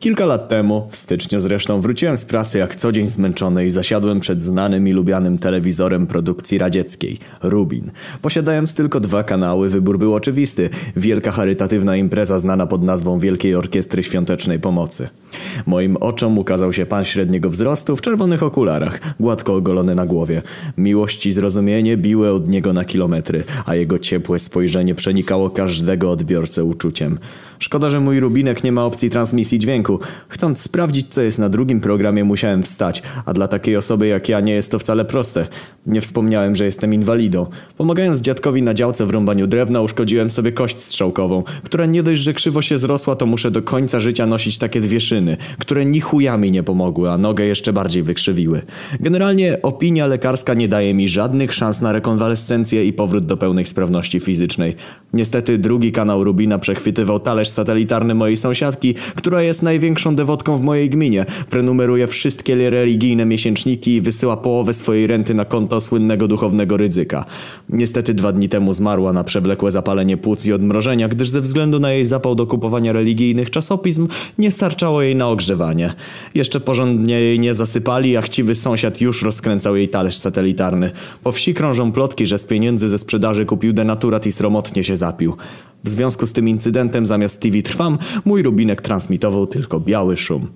Kilka lat temu, w styczniu zresztą, wróciłem z pracy jak co dzień zmęczony i zasiadłem przed znanym i lubianym telewizorem produkcji radzieckiej, Rubin. Posiadając tylko dwa kanały, wybór był oczywisty. Wielka charytatywna impreza znana pod nazwą Wielkiej Orkiestry Świątecznej Pomocy. Moim oczom ukazał się pan średniego wzrostu w czerwonych okularach, gładko ogolony na głowie. Miłość i zrozumienie biły od niego na kilometry, a jego ciepłe spojrzenie przenikało każdego odbiorcę uczuciem. Szkoda, że mój Rubinek nie ma opcji transmisji dźwięku. Chcąc sprawdzić, co jest na drugim programie, musiałem wstać, a dla takiej osoby jak ja nie jest to wcale proste. Nie wspomniałem, że jestem inwalidą. Pomagając dziadkowi na działce w rąbaniu drewna, uszkodziłem sobie kość strzałkową, która nie dość, że krzywo się zrosła, to muszę do końca życia nosić takie dwie szyny, które ni chujami nie pomogły, a nogę jeszcze bardziej wykrzywiły. Generalnie opinia lekarska nie daje mi żadnych szans na rekonwalescencję i powrót do pełnej sprawności fizycznej. Niestety drugi kanał Rubina przechwytywał talerz satelitarny mojej sąsiadki, która jest największą dewotką w mojej gminie. Prenumeruje wszystkie religijne miesięczniki i wysyła połowę swojej renty na konto słynnego duchownego ryzyka. Niestety dwa dni temu zmarła na przewlekłe zapalenie płuc i odmrożenia, gdyż ze względu na jej zapał do kupowania religijnych czasopism nie starczało jej na ogrzewanie. Jeszcze porządnie jej nie zasypali, a chciwy sąsiad już rozkręcał jej talerz satelitarny. Po wsi krążą plotki, że z pieniędzy ze sprzedaży kupił denaturat i sromotnie się zapił. W związku z tym incydentem zamiast TV Trwam, mój rubinek transmitował tylko biały szum.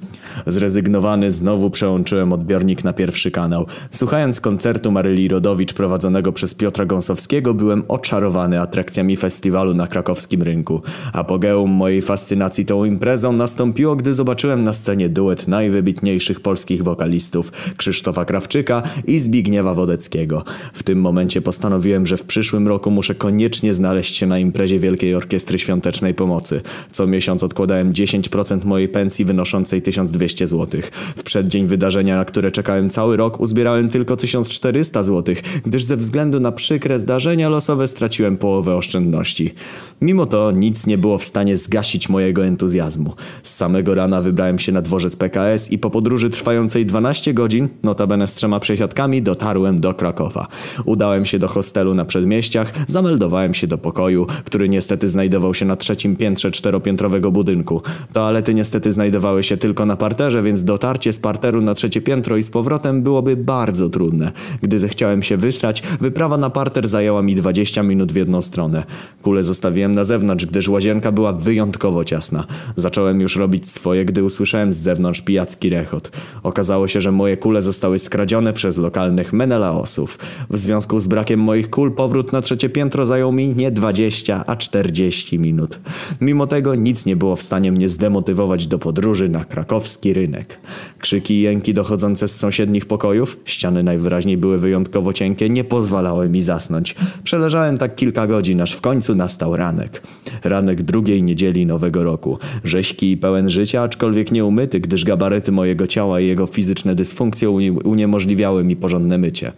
Zrezygnowany znowu przełączyłem odbiornik na pierwszy kanał. Słuchając koncertu Maryli Rodowicz prowadzonego przez Piotra Gąsowskiego byłem oczarowany atrakcjami festiwalu na krakowskim rynku. Apogeum mojej fascynacji tą imprezą nastąpiło, gdy zobaczyłem na scenie duet najwybitniejszych polskich wokalistów Krzysztofa Krawczyka i Zbigniewa Wodeckiego. W tym momencie postanowiłem, że w przyszłym roku muszę koniecznie znaleźć się na imprezie Wielkiej Orkiestry Świątecznej Pomocy. Co miesiąc odkładałem 10% mojej pensji wynoszącej 1200 zł. W przeddzień wydarzenia, na które czekałem cały rok, uzbierałem tylko 1400 zł, gdyż ze względu na przykre zdarzenia losowe straciłem połowę oszczędności. Mimo to nic nie było w stanie zgasić mojego entuzjazmu. Z samego rana wybrałem się na dworzec PKS i po podróży trwającej 12 godzin, notabene z trzema przesiadkami, dotarłem do Krakowa. Udałem się do hostelu na przedmieściach, zameldowałem się do pokoju, który niestety niestety znajdował się na trzecim piętrze czteropiętrowego budynku. Toalety niestety znajdowały się tylko na parterze, więc dotarcie z parteru na trzecie piętro i z powrotem byłoby bardzo trudne. Gdy zechciałem się wysrać, wyprawa na parter zajęła mi 20 minut w jedną stronę. Kule zostawiłem na zewnątrz, gdyż łazienka była wyjątkowo ciasna. Zacząłem już robić swoje, gdy usłyszałem z zewnątrz pijacki rechot. Okazało się, że moje kule zostały skradzione przez lokalnych menelaosów. W związku z brakiem moich kul powrót na trzecie piętro zajął mi nie 20, a 40 40 minut. Mimo tego nic nie było w stanie mnie zdemotywować do podróży na krakowski rynek. Krzyki i jęki dochodzące z sąsiednich pokojów, ściany najwyraźniej były wyjątkowo cienkie, nie pozwalały mi zasnąć. Przeleżałem tak kilka godzin, aż w końcu nastał ranek. Ranek drugiej niedzieli nowego roku. Rześki i pełen życia, aczkolwiek nie umyty, gdyż gabaryty mojego ciała i jego fizyczne dysfunkcje uniemożliwiały mi porządne mycie.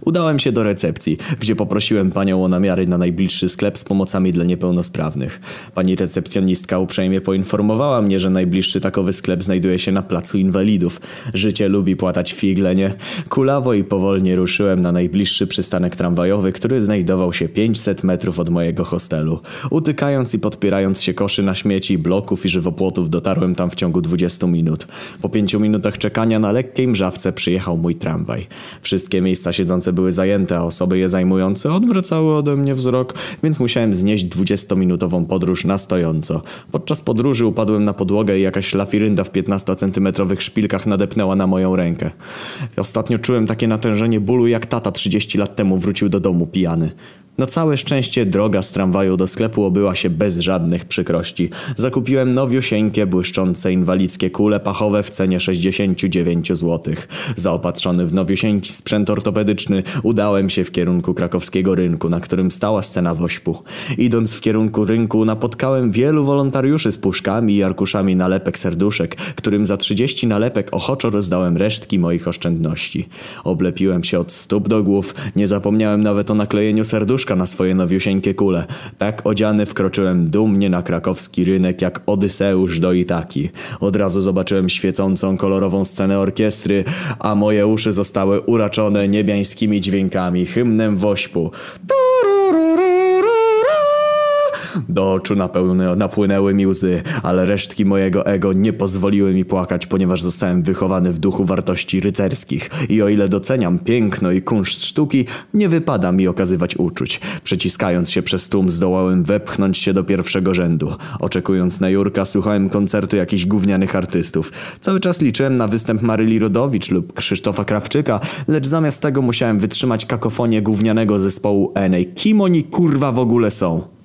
Udałem się do recepcji, gdzie poprosiłem panią o namiary na najbliższy sklep z pomocami dla niepełnosprawnych. Pani recepcjonistka uprzejmie poinformowała mnie, że najbliższy takowy sklep znajduje się na placu inwalidów. Życie lubi płatać figle, nie? Kulawo i powolnie ruszyłem na najbliższy przystanek tramwajowy, który znajdował się 500 metrów od mojego hostelu. Utykając i podpierając się koszy na śmieci, bloków i żywopłotów dotarłem tam w ciągu 20 minut. Po pięciu minutach czekania na lekkiej mrzawce przyjechał mój tramwaj. Wszystkie miejsca siedzące były zajęte, a osoby je zajmujące odwracały ode mnie wzrok, więc musiałem znieść dwudziestominutową podróż na stojąco. Podczas podróży upadłem na podłogę i jakaś lafirynda w 15-centymetrowych szpilkach nadepnęła na moją rękę. Ostatnio czułem takie natężenie bólu, jak tata 30 lat temu wrócił do domu pijany. Na całe szczęście droga z tramwaju do sklepu obyła się bez żadnych przykrości. Zakupiłem nowiusieńkie, błyszczące inwalidzkie kule pachowe w cenie 69 zł. Zaopatrzony w nowiusieńki sprzęt ortopedyczny udałem się w kierunku krakowskiego rynku, na którym stała scena wośpu. Idąc w kierunku rynku napotkałem wielu wolontariuszy z puszkami i arkuszami nalepek serduszek, którym za 30 nalepek ochoczo rozdałem resztki moich oszczędności. Oblepiłem się od stóp do głów, nie zapomniałem nawet o naklejeniu na swoje nowiusieńkie kule. Tak odziany wkroczyłem dumnie na krakowski rynek jak Odyseusz do Itaki. Od razu zobaczyłem świecącą kolorową scenę orkiestry, a moje uszy zostały uraczone niebiańskimi dźwiękami, hymnem wośpu. Do oczu napełne, napłynęły mi łzy, ale resztki mojego ego nie pozwoliły mi płakać, ponieważ zostałem wychowany w duchu wartości rycerskich i o ile doceniam piękno i kunszt sztuki, nie wypada mi okazywać uczuć. Przeciskając się przez tłum zdołałem wepchnąć się do pierwszego rzędu. Oczekując na Jurka słuchałem koncertu jakichś gównianych artystów. Cały czas liczyłem na występ Maryli Rodowicz lub Krzysztofa Krawczyka, lecz zamiast tego musiałem wytrzymać kakofonię gównianego zespołu Enej. Kim oni kurwa w ogóle są?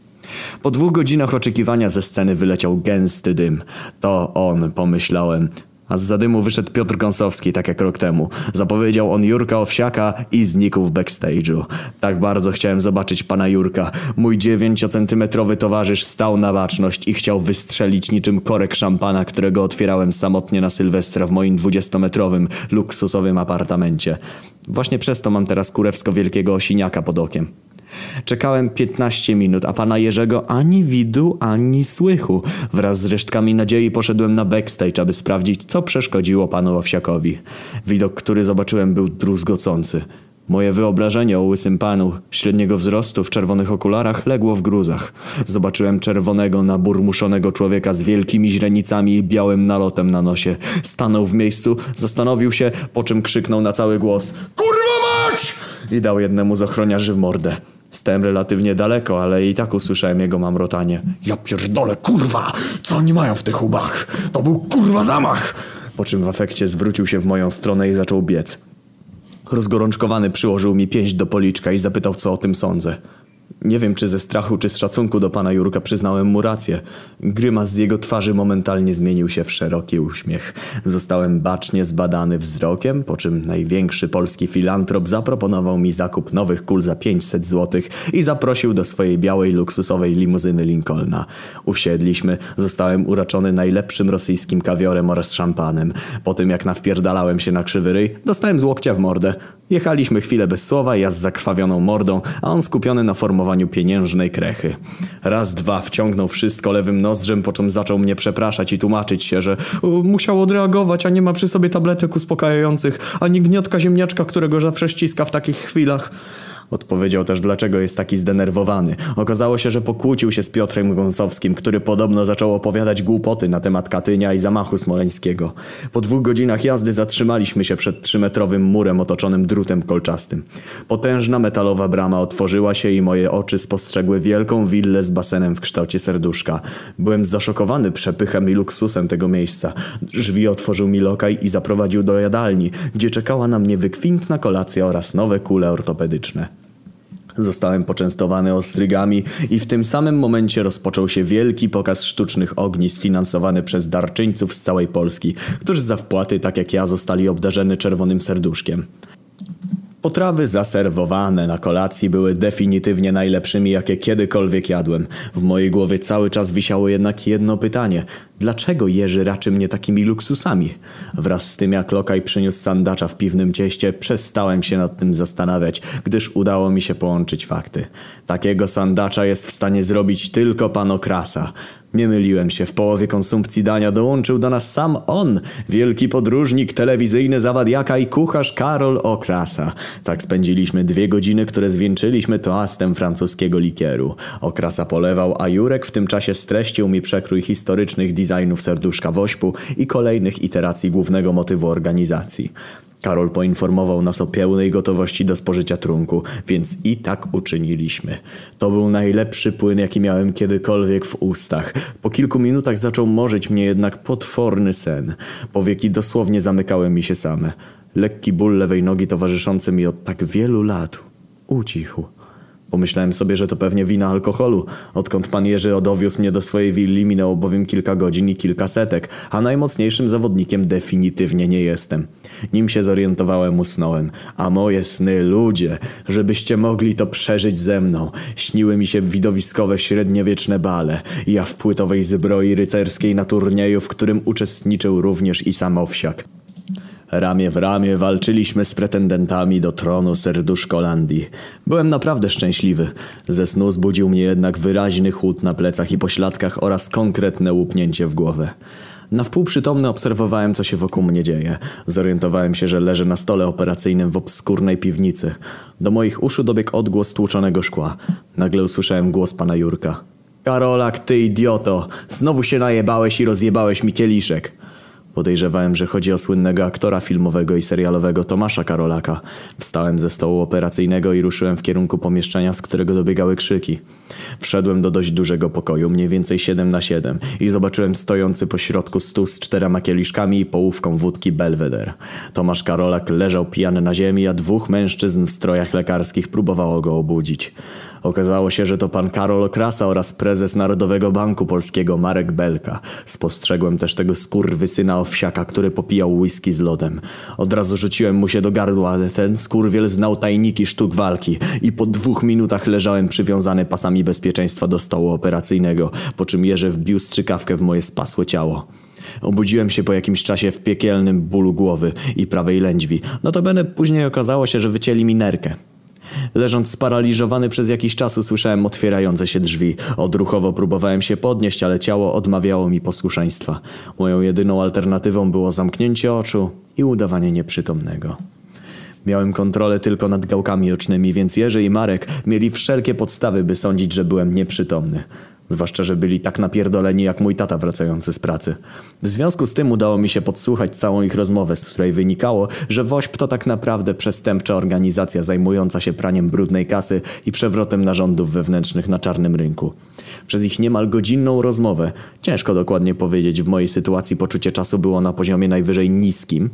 Po dwóch godzinach oczekiwania ze sceny wyleciał gęsty dym. To on, pomyślałem. A z zadymu wyszedł Piotr Gąsowski, tak jak rok temu. Zapowiedział on Jurka Owsiaka i znikł w backstage'u. Tak bardzo chciałem zobaczyć pana Jurka. Mój dziewięciocentymetrowy towarzysz stał na baczność i chciał wystrzelić niczym korek szampana, którego otwierałem samotnie na Sylwestra w moim dwudziestometrowym, luksusowym apartamencie. Właśnie przez to mam teraz kurewsko wielkiego osiniaka pod okiem. Czekałem 15 minut, a pana Jerzego ani widu, ani słychu. Wraz z resztkami nadziei poszedłem na backstage, aby sprawdzić, co przeszkodziło panu Owsiakowi. Widok, który zobaczyłem, był druzgocący. Moje wyobrażenie o łysym panu, średniego wzrostu, w czerwonych okularach, legło w gruzach. Zobaczyłem czerwonego, naburmuszonego człowieka z wielkimi źrenicami i białym nalotem na nosie. Stanął w miejscu, zastanowił się, po czym krzyknął na cały głos KURWA MAĆ! I dał jednemu z ochroniarzy w mordę. Stałem relatywnie daleko, ale i tak usłyszałem jego mamrotanie. Ja pierdolę, kurwa! Co oni mają w tych łbach? To był kurwa zamach! Po czym w efekcie zwrócił się w moją stronę i zaczął biec. Rozgorączkowany przyłożył mi pięść do policzka i zapytał, co o tym sądzę. Nie wiem, czy ze strachu, czy z szacunku do pana Jurka przyznałem mu rację. Grymas z jego twarzy momentalnie zmienił się w szeroki uśmiech. Zostałem bacznie zbadany wzrokiem, po czym największy polski filantrop zaproponował mi zakup nowych kul za 500 złotych i zaprosił do swojej białej, luksusowej limuzyny Lincolna. Usiedliśmy, zostałem uraczony najlepszym rosyjskim kawiorem oraz szampanem. Po tym jak nawpierdalałem się na krzywy ryj, dostałem z łokcia w mordę. Jechaliśmy chwilę bez słowa, ja z zakrwawioną mordą, a on skupiony na formowaniu pieniężnej krechy. Raz, dwa wciągnął wszystko lewym nozdrzem, po czym zaczął mnie przepraszać i tłumaczyć się, że "O, musiał odreagować, a nie ma przy sobie tabletek uspokajających, ani gniotka ziemniaczka, którego zawsze ściska w takich chwilach. Odpowiedział też, dlaczego jest taki zdenerwowany. Okazało się, że pokłócił się z Piotrem Gąsowskim, który podobno zaczął opowiadać głupoty na temat Katynia i zamachu smoleńskiego. Po dwóch godzinach jazdy zatrzymaliśmy się przed trzymetrowym murem otoczonym drutem kolczastym. Potężna metalowa brama otworzyła się i moje oczy spostrzegły wielką willę z basenem w kształcie serduszka. Byłem zaszokowany przepychem i luksusem tego miejsca. Drzwi otworzył mi lokaj i zaprowadził do jadalni, gdzie czekała na mnie wykwintna kolacja oraz nowe kule ortopedyczne. Zostałem poczęstowany ostrygami i w tym samym momencie rozpoczął się wielki pokaz sztucznych ogni sfinansowany przez darczyńców z całej Polski, którzy za wpłaty, tak jak ja, zostali obdarzeni czerwonym serduszkiem. Potrawy zaserwowane na kolacji były definitywnie najlepszymi, jakie kiedykolwiek jadłem. W mojej głowie cały czas wisiało jednak jedno pytanie. Dlaczego Jerzy raczy mnie takimi luksusami? Wraz z tym jak lokaj przyniósł sandacza w piwnym cieście, przestałem się nad tym zastanawiać, gdyż udało mi się połączyć fakty. Takiego sandacza jest w stanie zrobić tylko pan Okrasa. Nie myliłem się, w połowie konsumpcji dania dołączył do nas sam on, wielki podróżnik, telewizyjny zawadiaka i kucharz Karol Okrasa. Tak spędziliśmy dwie godziny, które zwieńczyliśmy toastem francuskiego likieru. Okrasa polewał, a Jurek w tym czasie streścił mi przekrój historycznych designów serduszka wośpu i kolejnych iteracji głównego motywu organizacji. Karol poinformował nas o pełnej gotowości do spożycia trunku, więc i tak uczyniliśmy. To był najlepszy płyn, jaki miałem kiedykolwiek w ustach. Po kilku minutach zaczął morzyć mnie jednak potworny sen. Powieki dosłownie zamykały mi się same. Lekki ból lewej nogi towarzyszący mi od tak wielu lat ucichł. Pomyślałem sobie, że to pewnie wina alkoholu. Odkąd pan Jerzy odowiózł mnie do swojej willi, minęło bowiem kilka godzin i kilka setek, a najmocniejszym zawodnikiem definitywnie nie jestem. Nim się zorientowałem, usnąłem. A moje sny, ludzie, żebyście mogli to przeżyć ze mną. Śniły mi się widowiskowe średniowieczne bale. Ja w płytowej zbroi rycerskiej na turnieju, w którym uczestniczył również i sam Owsiak. Ramię w ramię walczyliśmy z pretendentami do tronu serduszkolandii. Byłem naprawdę szczęśliwy. Ze snu zbudził mnie jednak wyraźny chłód na plecach i pośladkach oraz konkretne łupnięcie w głowę. Na wpół przytomny obserwowałem, co się wokół mnie dzieje. Zorientowałem się, że leżę na stole operacyjnym w obskurnej piwnicy. Do moich uszu dobiegł odgłos tłuczonego szkła. Nagle usłyszałem głos pana Jurka. Karolak, ty idioto, znowu się najebałeś i rozjebałeś mi kieliszek. Podejrzewałem, że chodzi o słynnego aktora filmowego i serialowego Tomasza Karolaka. Wstałem ze stołu operacyjnego i ruszyłem w kierunku pomieszczenia, z którego dobiegały krzyki. Wszedłem do dość dużego pokoju, mniej więcej 7 na 7 i zobaczyłem stojący po środku stół z czterema kieliszkami i połówką wódki Belvedere. Tomasz Karolak leżał pijany na ziemi, a dwóch mężczyzn w strojach lekarskich próbowało go obudzić. Okazało się, że to pan Karol Okrasa oraz prezes Narodowego Banku Polskiego Marek Belka. Spostrzegłem też tego skurwysyna owsiaka, który popijał whisky z lodem. Od razu rzuciłem mu się do gardła, ten skurwiel znał tajniki sztuk walki i po dwóch minutach leżałem przywiązany pasami bezpieczeństwa do stołu operacyjnego, po czym Jerzy wbił strzykawkę w moje spasłe ciało. Obudziłem się po jakimś czasie w piekielnym bólu głowy i prawej lędźwi. Notabene później okazało się, że wycięli mi nerkę. Leżąc sparaliżowany przez jakiś czas usłyszałem otwierające się drzwi. Odruchowo próbowałem się podnieść, ale ciało odmawiało mi posłuszeństwa. Moją jedyną alternatywą było zamknięcie oczu i udawanie nieprzytomnego. Miałem kontrolę tylko nad gałkami ocznymi, więc Jerzy i Marek mieli wszelkie podstawy, by sądzić, że byłem nieprzytomny. Zwłaszcza, że byli tak napierdoleni jak mój tata wracający z pracy. W związku z tym udało mi się podsłuchać całą ich rozmowę, z której wynikało, że WOŚP to tak naprawdę przestępcza organizacja zajmująca się praniem brudnej kasy i przewrotem narządów wewnętrznych na czarnym rynku. Przez ich niemal godzinną rozmowę, ciężko dokładnie powiedzieć, w mojej sytuacji poczucie czasu było na poziomie najwyżej niskim,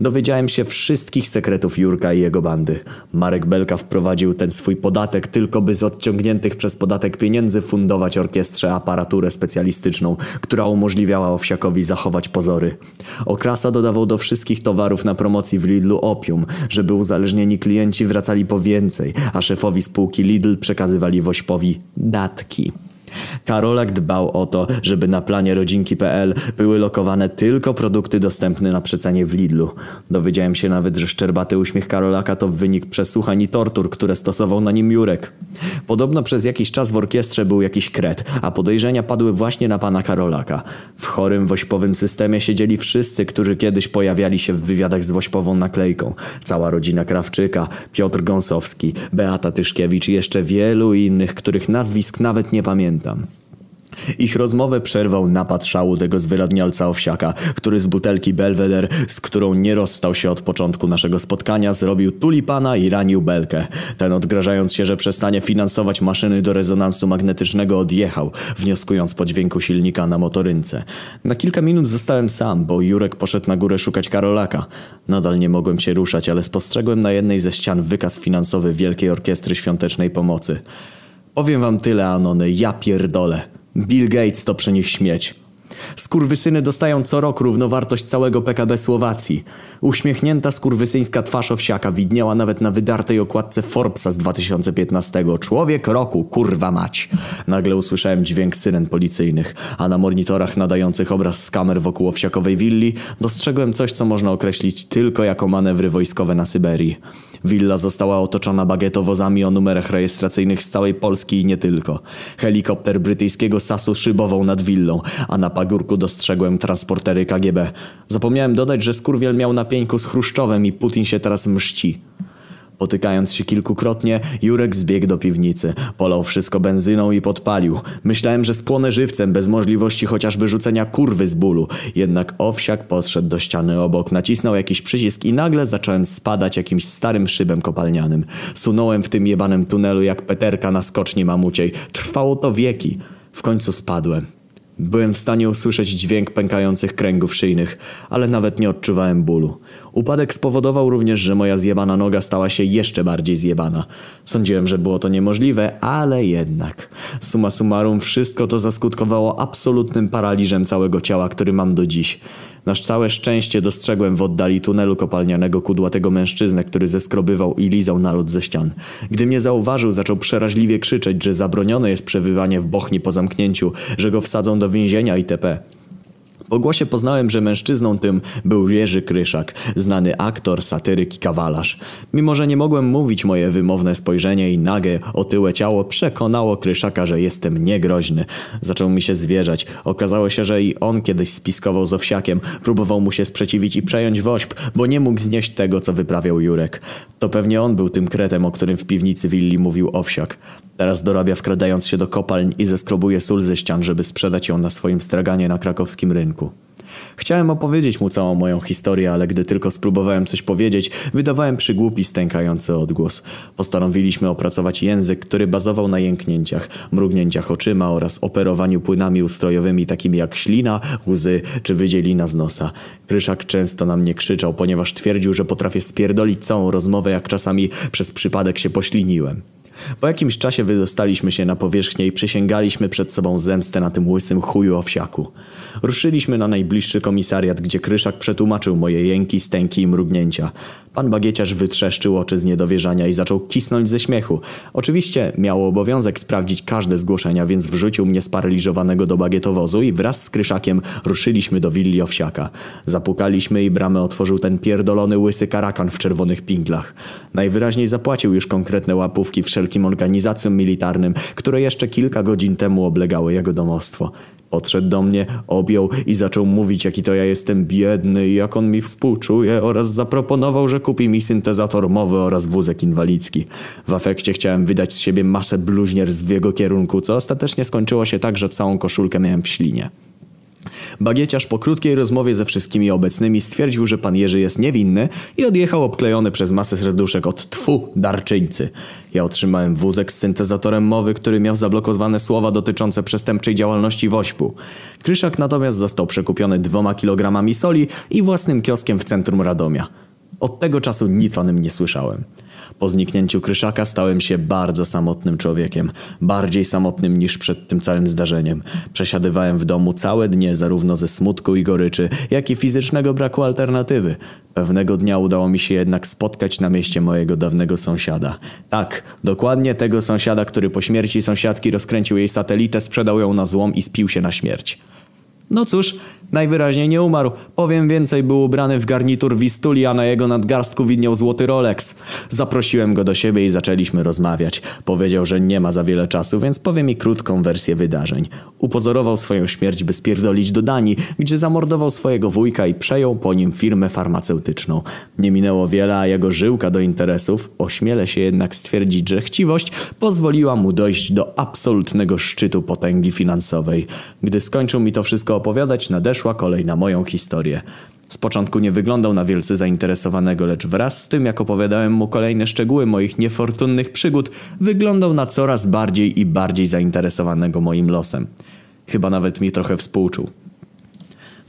dowiedziałem się wszystkich sekretów Jurka i jego bandy. Marek Belka wprowadził ten swój podatek tylko by z odciągniętych przez podatek pieniędzy fundować orkiestrze aparaturę specjalistyczną, która umożliwiała Owsiakowi zachować pozory. Okrasa dodawał do wszystkich towarów na promocji w Lidlu opium, żeby uzależnieni klienci wracali po więcej, a szefowi spółki Lidl przekazywali Wośpowi datki. Karolak dbał o to, żeby na planie rodzinki.pl były lokowane tylko produkty dostępne na przecenie w Lidlu. Dowiedziałem się nawet, że szczerbaty uśmiech Karolaka to wynik przesłuchań i tortur, które stosował na nim Jurek. Podobno przez jakiś czas w orkiestrze był jakiś kret, a podejrzenia padły właśnie na pana Karolaka. W chorym wośpowym systemie siedzieli wszyscy, którzy kiedyś pojawiali się w wywiadach z wośpową naklejką. Cała rodzina Krawczyka, Piotr Gąsowski, Beata Tyszkiewicz i jeszcze wielu innych, których nazwisk nawet nie pamiętam. Ich rozmowę przerwał napad szału tego zwyrodnialca owsiaka, który z butelki Belvedere, z którą nie rozstał się od początku naszego spotkania, zrobił tulipana i ranił belkę. Ten odgrażając się, że przestanie finansować maszyny do rezonansu magnetycznego odjechał, wnioskując po dźwięku silnika na motorynce. Na kilka minut zostałem sam, bo Jurek poszedł na górę szukać Karolaka. Nadal nie mogłem się ruszać, ale spostrzegłem na jednej ze ścian wykaz finansowy Wielkiej Orkiestry Świątecznej Pomocy. Powiem wam tyle, Anony, ja pierdolę. Bill Gates to przy nich śmieć. Skurwysyny dostają co rok równowartość całego PKB Słowacji. Uśmiechnięta skurwysyńska twarz owsiaka widniała nawet na wydartej okładce Forbesa z 2015. Człowiek roku, kurwa mać. Nagle usłyszałem dźwięk syren policyjnych, a na monitorach nadających obraz z kamer wokół owsiakowej willi dostrzegłem coś, co można określić tylko jako manewry wojskowe na Syberii. Willa została otoczona bagietowozami o numerach rejestracyjnych z całej Polski i nie tylko. Helikopter brytyjskiego SAS-u szybował nad willą, a na pagórku dostrzegłem transportery KGB. Zapomniałem dodać, że skurwiel miał na pieńku z Chruszczowem i Putin się teraz mści. Potykając się kilkukrotnie, Jurek zbiegł do piwnicy. Polał wszystko benzyną i podpalił. Myślałem, że spłonę żywcem, bez możliwości chociażby rzucenia kurwy z bólu. Jednak owsiak podszedł do ściany obok, nacisnął jakiś przycisk i nagle zacząłem spadać jakimś starym szybem kopalnianym. Sunąłem w tym jebanym tunelu jak peterka na skoczni mamuciej. Trwało to wieki. W końcu spadłem. Byłem w stanie usłyszeć dźwięk pękających kręgów szyjnych, ale nawet nie odczuwałem bólu. Upadek spowodował również, że moja zjebana noga stała się jeszcze bardziej zjebana. Sądziłem, że było to niemożliwe, ale jednak. Suma summarum, wszystko to zaskutkowało absolutnym paraliżem całego ciała, który mam do dziś. Na całe szczęście dostrzegłem w oddali tunelu kopalnianego kudłatego mężczyznę, który zeskrobywał i lizał nalot ze ścian. Gdy mnie zauważył, zaczął przeraźliwie krzyczeć, że zabronione jest przebywanie w bochni po zamknięciu, że go wsadzą do więzienia itp. Po głosie poznałem, że mężczyzną tym był Jerzy Kryszak, znany aktor, satyryk i kawalarz. Mimo, że nie mogłem mówić, moje wymowne spojrzenie i nagie, otyłe ciało przekonało Kryszaka, że jestem niegroźny. Zaczął mi się zwierzać. Okazało się, że i on kiedyś spiskował z Owsiakiem, próbował mu się sprzeciwić i przejąć woźb, bo nie mógł znieść tego, co wyprawiał Jurek. To pewnie on był tym kretem, o którym w piwnicy willi mówił Owsiak. Teraz dorabia wkradając się do kopalń i zeskrobuje sól ze ścian, żeby sprzedać ją na swoim straganie na krakowskim rynku. Chciałem opowiedzieć mu całą moją historię, ale gdy tylko spróbowałem coś powiedzieć, wydawałem przygłupi stękający odgłos. Postanowiliśmy opracować język, który bazował na jęknięciach, mrugnięciach oczyma oraz operowaniu płynami ustrojowymi takimi jak ślina, łzy czy wydzielina z nosa. Kryszak często na mnie krzyczał, ponieważ twierdził, że potrafię spierdolić całą rozmowę, jak czasami przez przypadek się pośliniłem. Po jakimś czasie wydostaliśmy się na powierzchnię i przysięgaliśmy przed sobą zemstę na tym łysym chuju owsiaku. Ruszyliśmy na najbliższy komisariat, gdzie Kryszak przetłumaczył moje jęki, stęki i mrugnięcia. Pan bagieciarz wytrzeszczył oczy z niedowierzania i zaczął kisnąć ze śmiechu. Oczywiście miał obowiązek sprawdzić każde zgłoszenia, więc wrzucił mnie sparaliżowanego do bagietowozu i wraz z Kryszakiem ruszyliśmy do willi owsiaka. Zapukaliśmy i bramę otworzył ten pierdolony łysy karakan w czerwonych pinglach. Najwyraźniej zapłacił już konkretne łapówki wszelkie wszelkim organizacjom militarnym, które jeszcze kilka godzin temu oblegały jego domostwo. Podszedł do mnie, objął i zaczął mówić, jaki to ja jestem biedny i jak on mi współczuje oraz zaproponował, że kupi mi syntezator mowy oraz wózek inwalidzki. W afekcie chciałem wydać z siebie masę bluźnierstw w jego kierunku, co ostatecznie skończyło się tak, że całą koszulkę miałem w ślinie. Bagieciarz po krótkiej rozmowie ze wszystkimi obecnymi stwierdził, że pan Jerzy jest niewinny i odjechał obklejony przez masę serduszek od tfu darczyńcy. Ja otrzymałem wózek z syntezatorem mowy, który miał zablokowane słowa dotyczące przestępczej działalności Wośpu. Kryszak natomiast został przekupiony dwoma kilogramami soli i własnym kioskiem w centrum Radomia. Od tego czasu nic o nim nie słyszałem. Po zniknięciu Kryszaka stałem się bardzo samotnym człowiekiem. Bardziej samotnym niż przed tym całym zdarzeniem. Przesiadywałem w domu całe dnie zarówno ze smutku i goryczy, jak i fizycznego braku alternatywy. Pewnego dnia udało mi się jednak spotkać na mieście mojego dawnego sąsiada. Tak, dokładnie tego sąsiada, który po śmierci sąsiadki rozkręcił jej satelitę, sprzedał ją na złom i spił się na śmierć. No cóż, najwyraźniej nie umarł. Powiem więcej, był ubrany w garnitur Wistuli, a na jego nadgarstku widniał złoty Rolex. Zaprosiłem go do siebie i zaczęliśmy rozmawiać. Powiedział, że nie ma za wiele czasu, więc powie mi krótką wersję wydarzeń. Upozorował swoją śmierć, by spierdolić do Danii, gdzie zamordował swojego wujka i przejął po nim firmę farmaceutyczną. Nie minęło wiele, a jego żyłka do interesów, ośmielę się jednak stwierdzić, że chciwość pozwoliła mu dojść do absolutnego szczytu potęgi finansowej. Gdy skończył mi to wszystko opowiadać, nadeszła kolej na moją historię. Z początku nie wyglądał na wielce zainteresowanego, lecz wraz z tym, jak opowiadałem mu kolejne szczegóły moich niefortunnych przygód, wyglądał na coraz bardziej i bardziej zainteresowanego moim losem. Chyba nawet mi trochę współczuł.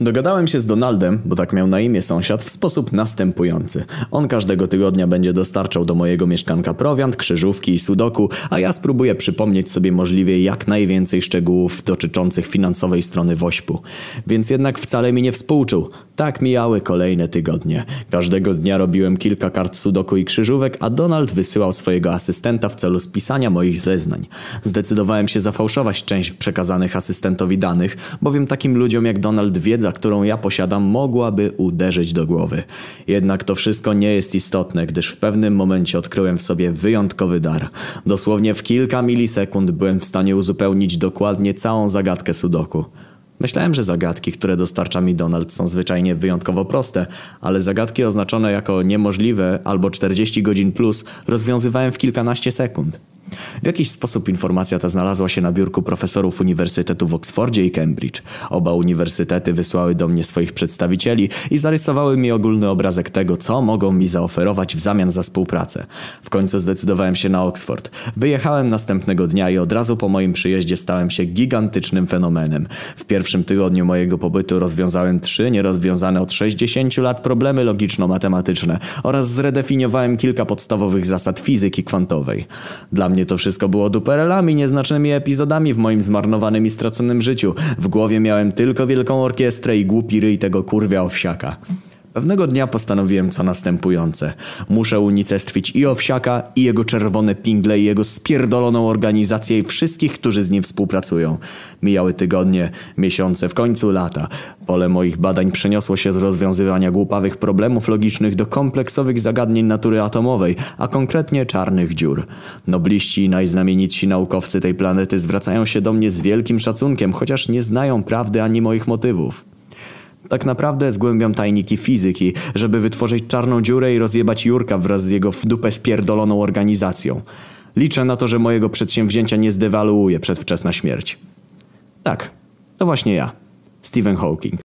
Dogadałem się z Donaldem, bo tak miał na imię sąsiad, w sposób następujący. On każdego tygodnia będzie dostarczał do mojego mieszkanka prowiant, krzyżówki i sudoku, a ja spróbuję przypomnieć sobie możliwie jak najwięcej szczegółów dotyczących finansowej strony Wośpu. Więc jednak wcale mi nie współczuł. Tak mijały kolejne tygodnie. Każdego dnia robiłem kilka kart sudoku i krzyżówek, a Donald wysyłał swojego asystenta w celu spisania moich zeznań. Zdecydowałem się zafałszować część przekazanych asystentowi danych, bowiem takim ludziom jak Donald wiedza wiedza, którą ja posiadam, mogłaby uderzyć do głowy. Jednak to wszystko nie jest istotne, gdyż w pewnym momencie odkryłem w sobie wyjątkowy dar. Dosłownie w kilka milisekund byłem w stanie uzupełnić dokładnie całą zagadkę Sudoku. Myślałem, że zagadki, które dostarcza mi Donald są zwyczajnie wyjątkowo proste, ale zagadki oznaczone jako niemożliwe albo 40 godzin plus rozwiązywałem w kilkanaście sekund. W jakiś sposób informacja ta znalazła się na biurku profesorów Uniwersytetu w Oksfordzie i Cambridge. Oba uniwersytety wysłały do mnie swoich przedstawicieli i zarysowały mi ogólny obrazek tego, co mogą mi zaoferować w zamian za współpracę. W końcu zdecydowałem się na Oxford. Wyjechałem następnego dnia i od razu po moim przyjeździe stałem się gigantycznym fenomenem. W pierwszym tygodniu mojego pobytu rozwiązałem trzy nierozwiązane od 60 lat problemy logiczno-matematyczne oraz zredefiniowałem kilka podstawowych zasad fizyki kwantowej. Dla mnie mnie to wszystko było duperelami, nieznacznymi epizodami w moim zmarnowanym i straconym życiu. W głowie miałem tylko wielką orkiestrę i głupi ryj tego kurwia owsiaka. Pewnego dnia postanowiłem co następujące. Muszę unicestwić i Owsiaka, i jego czerwone pingle, i jego spierdoloną organizację, i wszystkich, którzy z nim współpracują. Mijały tygodnie, miesiące, w końcu lata. Pole moich badań przeniosło się z rozwiązywania głupawych problemów logicznych do kompleksowych zagadnień natury atomowej, a konkretnie czarnych dziur. Nobliści i najznamienitsi naukowcy tej planety zwracają się do mnie z wielkim szacunkiem, chociaż nie znają prawdy ani moich motywów. Tak naprawdę zgłębiam tajniki fizyki, żeby wytworzyć czarną dziurę i rozjebać Jurka wraz z jego w dupę spierdoloną organizacją. Liczę na to, że mojego przedsięwzięcia nie zdewaluuje przedwczesna śmierć. Tak, to właśnie ja, Stephen Hawking.